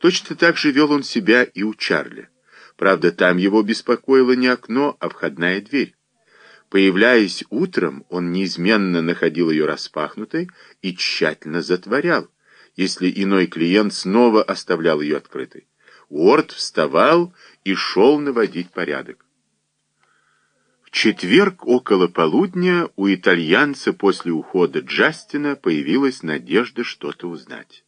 Точно так же вел он себя и у Чарли. Правда, там его беспокоило не окно, а входная дверь. Появляясь утром, он неизменно находил ее распахнутой и тщательно затворял, если иной клиент снова оставлял ее открытой. Уорд вставал и шел наводить порядок. В четверг около полудня у итальянца после ухода Джастина появилась надежда что-то узнать.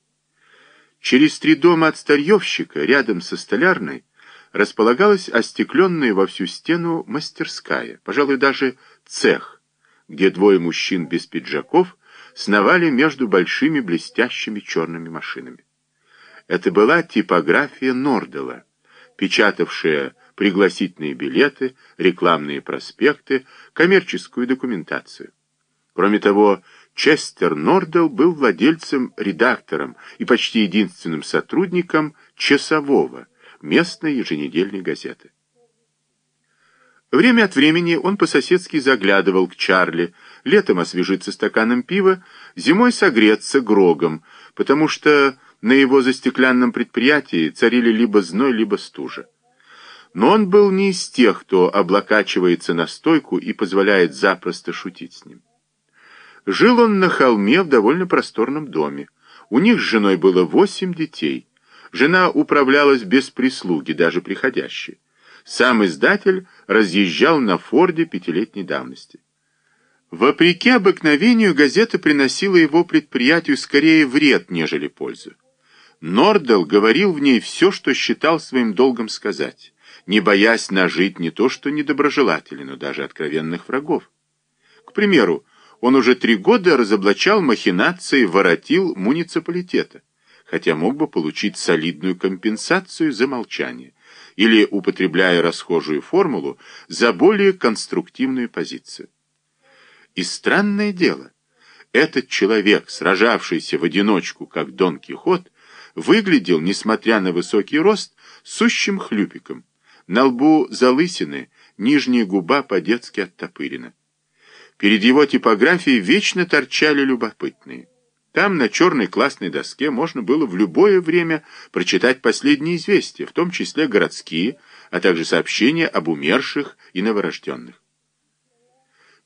Через три дома от старьевщика, рядом со столярной, располагалась остекленная во всю стену мастерская, пожалуй, даже цех, где двое мужчин без пиджаков сновали между большими блестящими черными машинами. Это была типография Нордела, печатавшая пригласительные билеты, рекламные проспекты, коммерческую документацию. Кроме того, Честер Нордел был владельцем, редактором и почти единственным сотрудником «Часового» местной еженедельной газеты. Время от времени он по-соседски заглядывал к Чарли, летом освежиться стаканом пива, зимой согреться грогом, потому что на его застеклянном предприятии царили либо зной, либо стужа. Но он был не из тех, кто облокачивается на стойку и позволяет запросто шутить с ним. Жил он на холме в довольно просторном доме. У них с женой было восемь детей. Жена управлялась без прислуги, даже приходящей. Сам издатель разъезжал на Форде пятилетней давности. Вопреки обыкновению, газета приносила его предприятию скорее вред, нежели пользу. Нордел говорил в ней все, что считал своим долгом сказать, не боясь нажить не то что недоброжелателей, но даже откровенных врагов. К примеру, он уже три года разоблачал махинации воротил муниципалитета, хотя мог бы получить солидную компенсацию за молчание, или, употребляя расхожую формулу, за более конструктивную позицию. И странное дело, этот человек, сражавшийся в одиночку, как Дон Кихот, выглядел, несмотря на высокий рост, сущим хлюпиком. На лбу залысины, нижняя губа по-детски оттопырена. Перед его типографией вечно торчали любопытные. Там на черной классной доске можно было в любое время прочитать последние известия, в том числе городские, а также сообщения об умерших и новорожденных.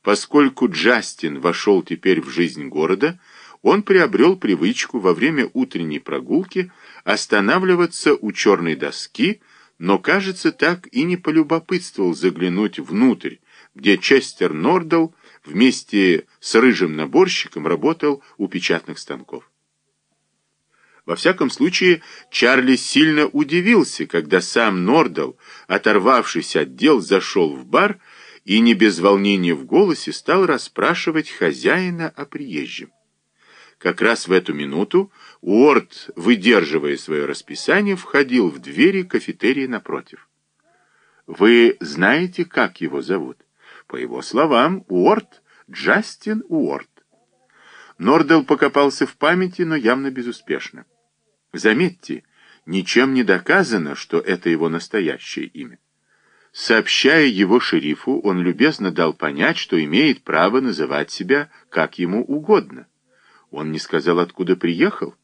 Поскольку Джастин вошел теперь в жизнь города, он приобрел привычку во время утренней прогулки останавливаться у черной доски, но, кажется, так и не полюбопытствовал заглянуть внутрь, где Честер Нордал вместе с рыжим наборщиком работал у печатных станков. Во всяком случае, Чарли сильно удивился, когда сам Нордал, оторвавшись от дел, зашел в бар и не без волнения в голосе стал расспрашивать хозяина о приезжем. Как раз в эту минуту Уорд, выдерживая свое расписание, входил в двери кафетерии напротив. «Вы знаете, как его зовут?» По его словам, Уорд — Джастин Уорд. Нордел покопался в памяти, но явно безуспешно. Заметьте, ничем не доказано, что это его настоящее имя. Сообщая его шерифу, он любезно дал понять, что имеет право называть себя как ему угодно. Он не сказал, откуда приехал.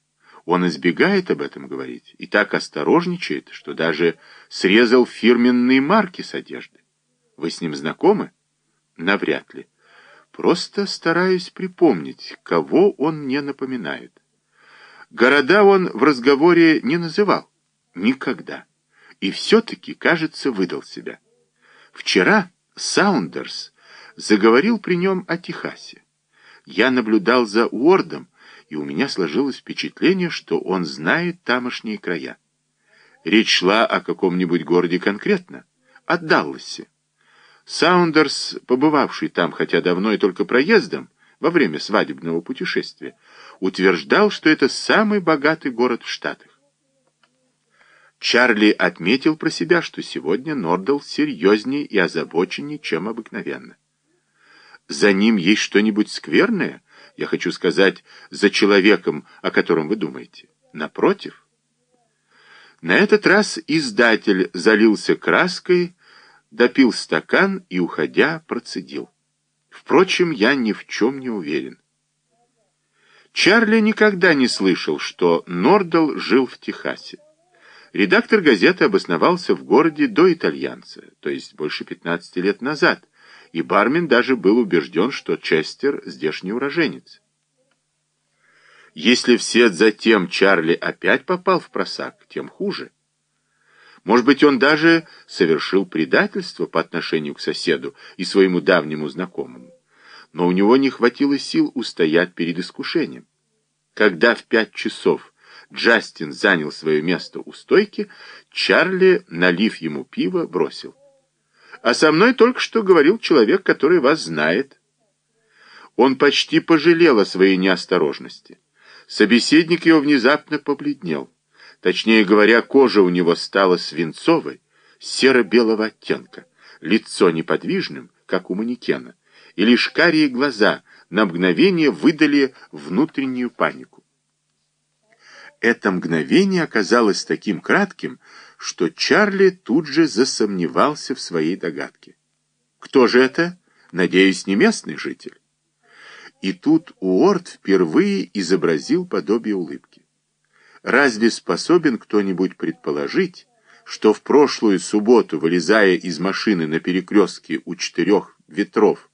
Он избегает об этом говорить и так осторожничает, что даже срезал фирменные марки с одежды. Вы с ним знакомы? Навряд ли. Просто стараюсь припомнить, кого он мне напоминает. Города он в разговоре не называл. Никогда и все-таки, кажется, выдал себя. Вчера Саундерс заговорил при нем о Техасе. Я наблюдал за Уордом, и у меня сложилось впечатление, что он знает тамошние края. Речь шла о каком-нибудь городе конкретно, о Далласе. Саундерс, побывавший там хотя давно и только проездом, во время свадебного путешествия, утверждал, что это самый богатый город в Штатах. Чарли отметил про себя, что сегодня Нордал серьезнее и озабоченнее, чем обыкновенно. За ним есть что-нибудь скверное? Я хочу сказать, за человеком, о котором вы думаете. Напротив. На этот раз издатель залился краской, допил стакан и, уходя, процедил. Впрочем, я ни в чем не уверен. Чарли никогда не слышал, что Нордал жил в Техасе. Редактор газеты обосновался в городе до итальянца, то есть больше 15 лет назад, и бармен даже был убежден, что Честер здешний уроженец. Если вслед за тем Чарли опять попал в просак, тем хуже. Может быть, он даже совершил предательство по отношению к соседу и своему давнему знакомому. Но у него не хватило сил устоять перед искушением. Когда в пять часов Джастин занял свое место у стойки, Чарли, налив ему пиво, бросил. «А со мной только что говорил человек, который вас знает». Он почти пожалел о своей неосторожности. Собеседник его внезапно побледнел. Точнее говоря, кожа у него стала свинцовой, серо-белого оттенка, лицо неподвижным, как у манекена, и лишь карие глаза на мгновение выдали внутреннюю панику. Это мгновение оказалось таким кратким, что Чарли тут же засомневался в своей догадке. Кто же это? Надеюсь, не местный житель. И тут Уорд впервые изобразил подобие улыбки. Разве способен кто-нибудь предположить, что в прошлую субботу, вылезая из машины на перекрестке у четырех ветров,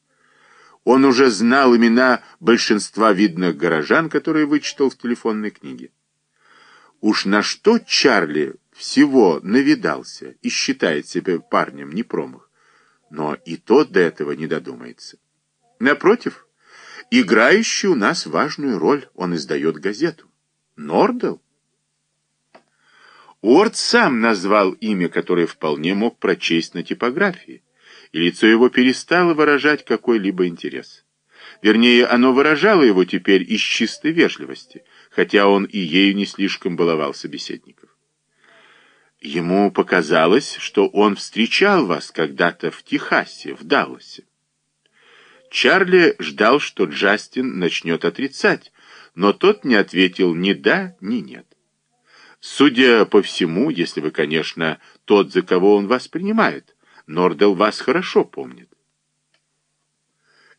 он уже знал имена большинства видных горожан, которые вычитал в телефонной книге? Уж на что Чарли всего навидался и считает себя парнем не промах, но и тот до этого не додумается. Напротив, Играющий у нас важную роль, он издает газету. Нордел? Уорд сам назвал имя, которое вполне мог прочесть на типографии, и лицо его перестало выражать какой-либо интерес. Вернее, оно выражало его теперь из чистой вежливости, хотя он и ею не слишком баловал собеседников. Ему показалось, что он встречал вас когда-то в Техасе, в Далласе. Чарли ждал, что Джастин начнет отрицать, но тот не ответил ни да, ни нет. Судя по всему, если вы, конечно, тот, за кого он вас принимает, Нордел вас хорошо помнит.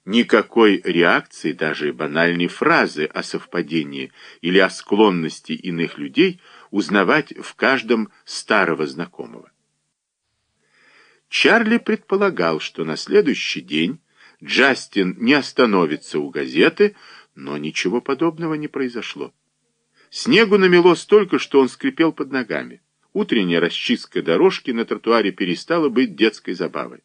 Никакой реакции, даже банальной фразы о совпадении или о склонности иных людей узнавать в каждом старого знакомого. Чарли предполагал, что на следующий день Джастин не остановится у газеты, но ничего подобного не произошло. Снегу намело столько, что он скрипел под ногами. Утренняя расчистка дорожки на тротуаре перестала быть детской забавой.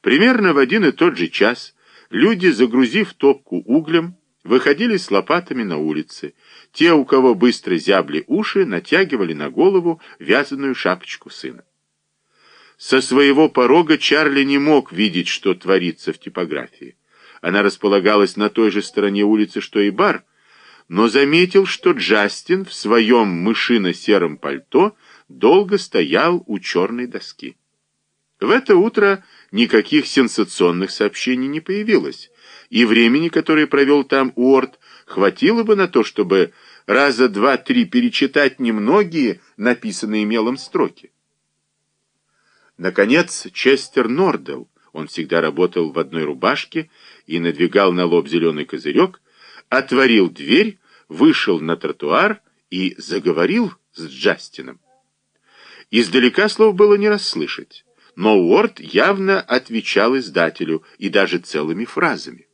Примерно в один и тот же час люди, загрузив топку углем, выходили с лопатами на улице. Те, у кого быстро зябли уши, натягивали на голову вязаную шапочку сына. Со своего порога Чарли не мог видеть, что творится в типографии. Она располагалась на той же стороне улицы, что и бар, но заметил, что Джастин в своем мышино-сером пальто долго стоял у черной доски. В это утро никаких сенсационных сообщений не появилось, и времени, которое провел там Уорд, хватило бы на то, чтобы раза два-три перечитать немногие написанные мелом строки. Наконец, Честер Нордел, он всегда работал в одной рубашке и надвигал на лоб зеленый козырек, отворил дверь, вышел на тротуар и заговорил с Джастином. Издалека слов было не расслышать, но Уорд явно отвечал издателю и даже целыми фразами.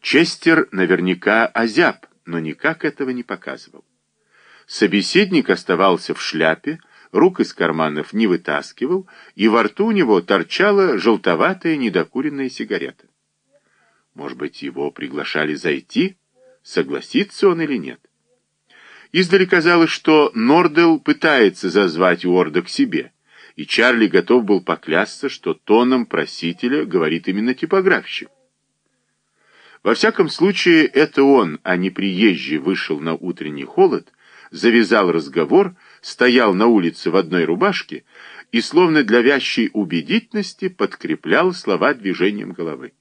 Честер наверняка озяб, но никак этого не показывал. Собеседник оставался в шляпе, рук из карманов не вытаскивал, и во рту у него торчала желтоватая недокуренная сигарета. Может быть, его приглашали зайти? Согласится он или нет? Издали казалось, что Нордел пытается зазвать Уорда к себе, и Чарли готов был поклясться, что тоном просителя говорит именно типографщик. Во всяком случае, это он, а не приезжий, вышел на утренний холод, завязал разговор, стоял на улице в одной рубашке и, словно для вящей убедительности, подкреплял слова движением головы.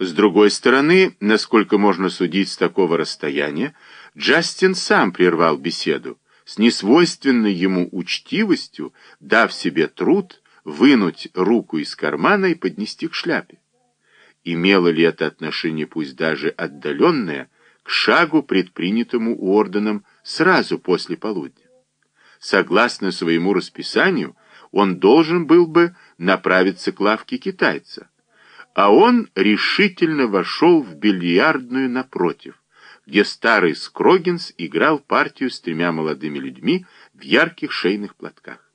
С другой стороны, насколько можно судить с такого расстояния, Джастин сам прервал беседу, с несвойственной ему учтивостью, дав себе труд вынуть руку из кармана и поднести к шляпе. Имело ли это отношение, пусть даже отдаленное, к шагу, предпринятому орденом сразу после полудня? согласно своему расписанию, он должен был бы направиться к лавке китайца. А он решительно вошел в бильярдную напротив, где старый Скрогинс играл партию с тремя молодыми людьми в ярких шейных платках.